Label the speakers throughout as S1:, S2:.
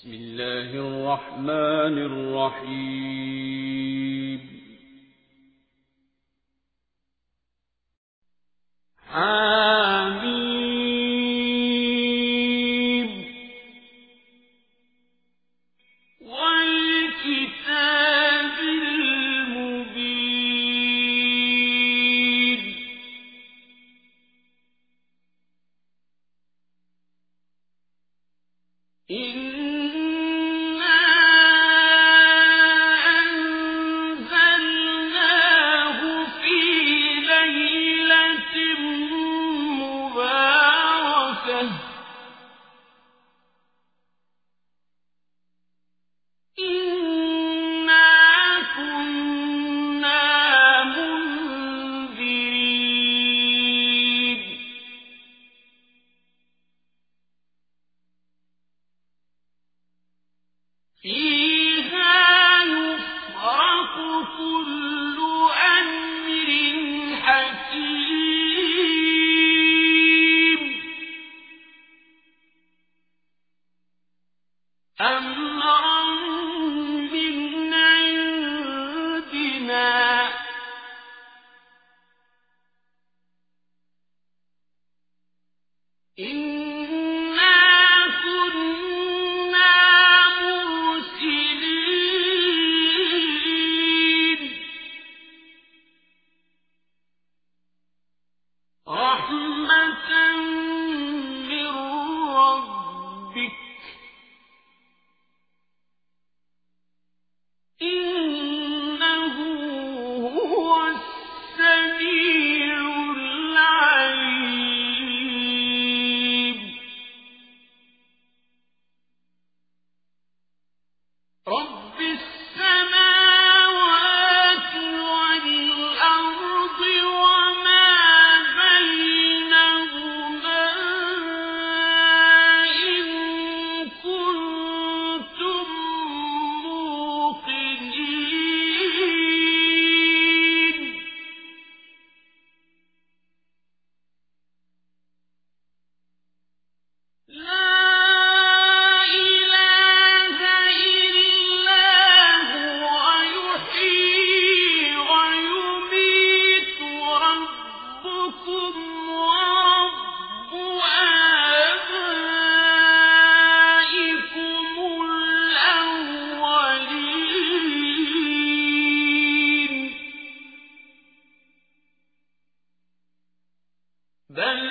S1: بسم الله الرحمن الرحيم. حميم بَلْ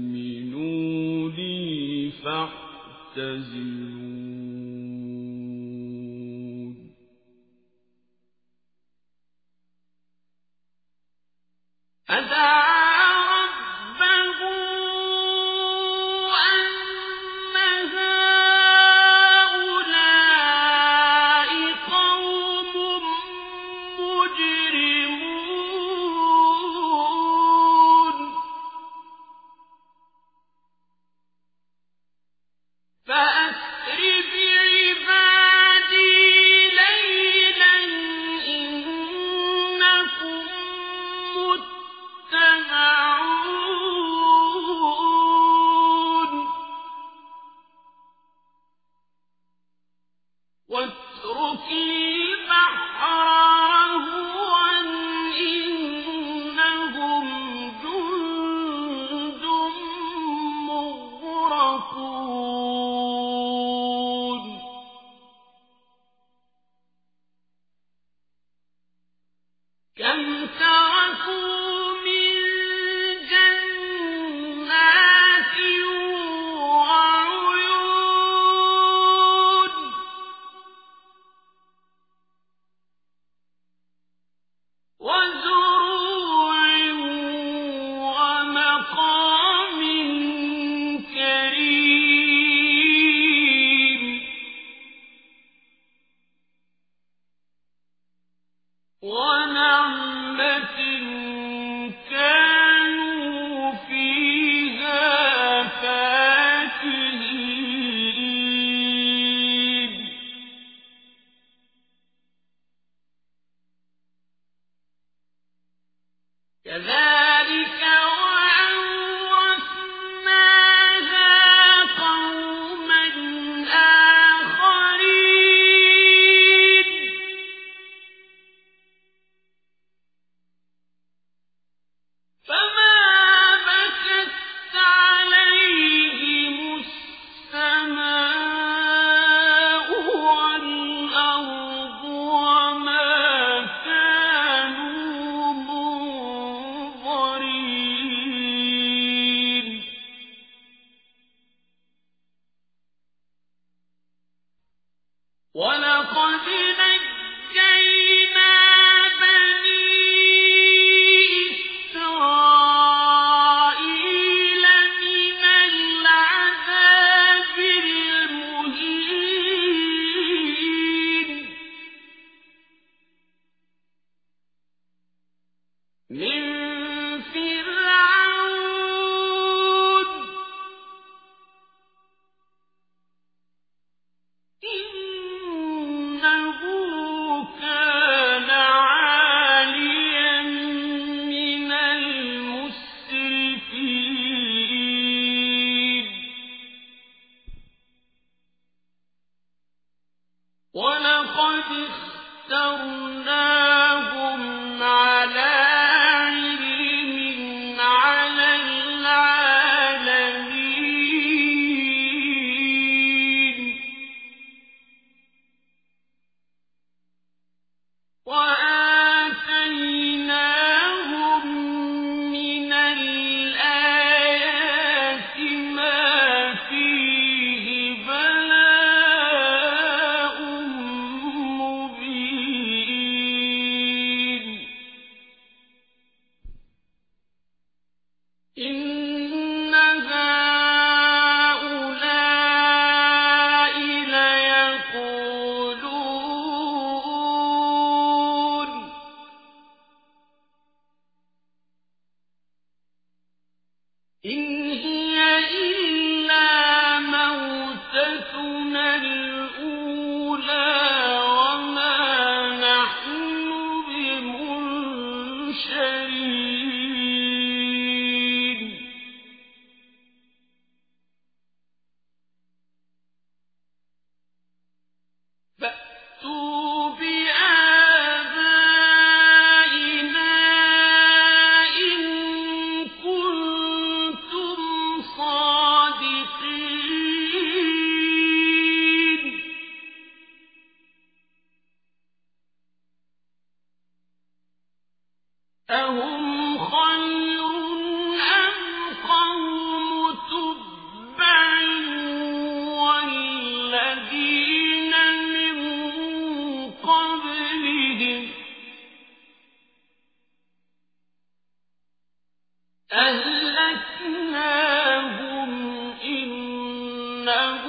S2: تؤمنوا لي فاعتزلون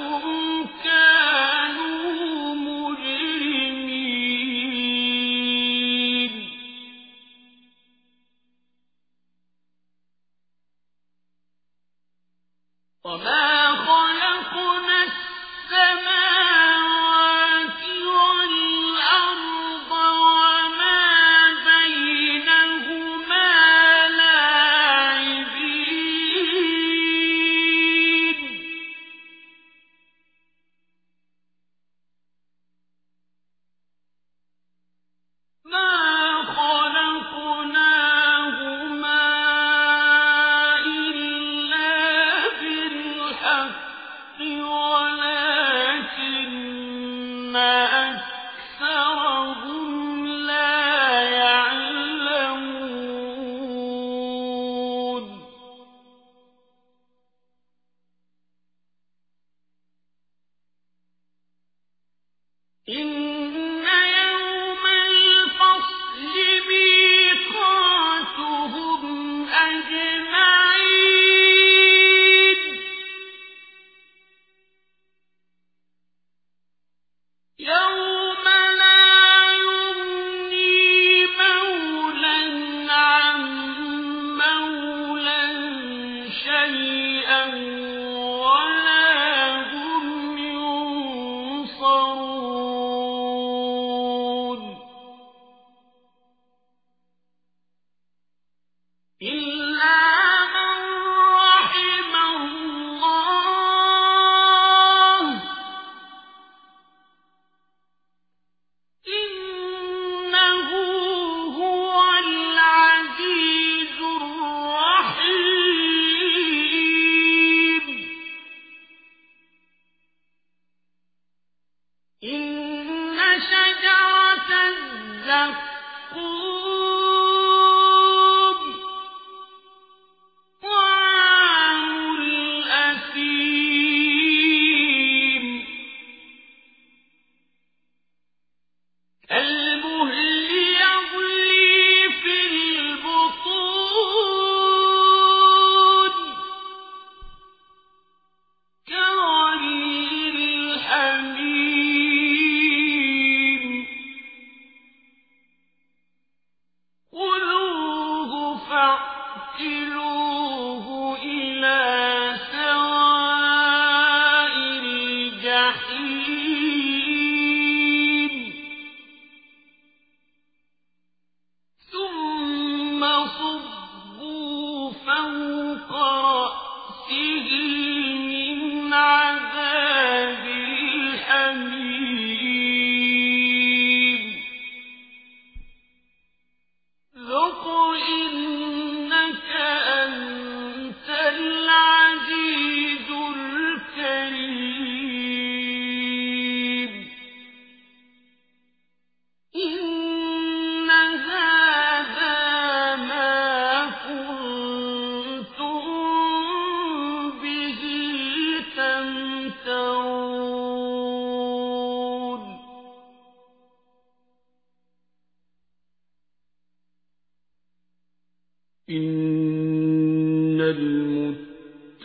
S1: لهم كافرون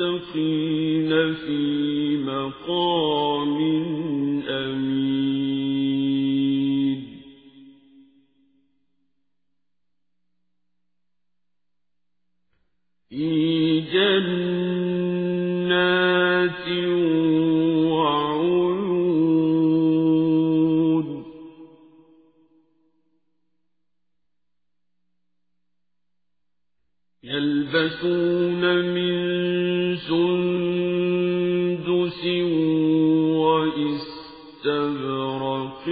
S1: للمتقين في
S2: مقام أمين. في جنات وعيون. يلبسون من سندس وإستبرق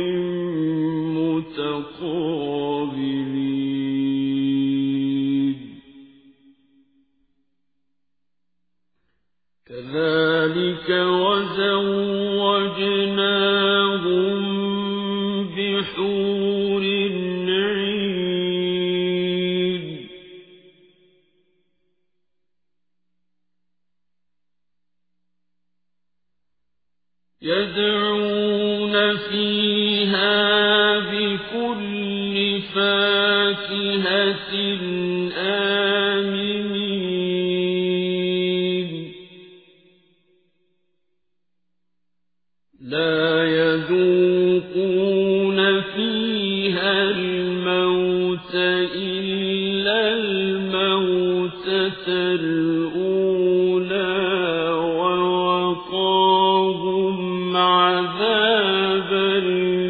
S2: يدعون فيها بكل فاكهة آمنين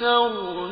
S2: يسرناه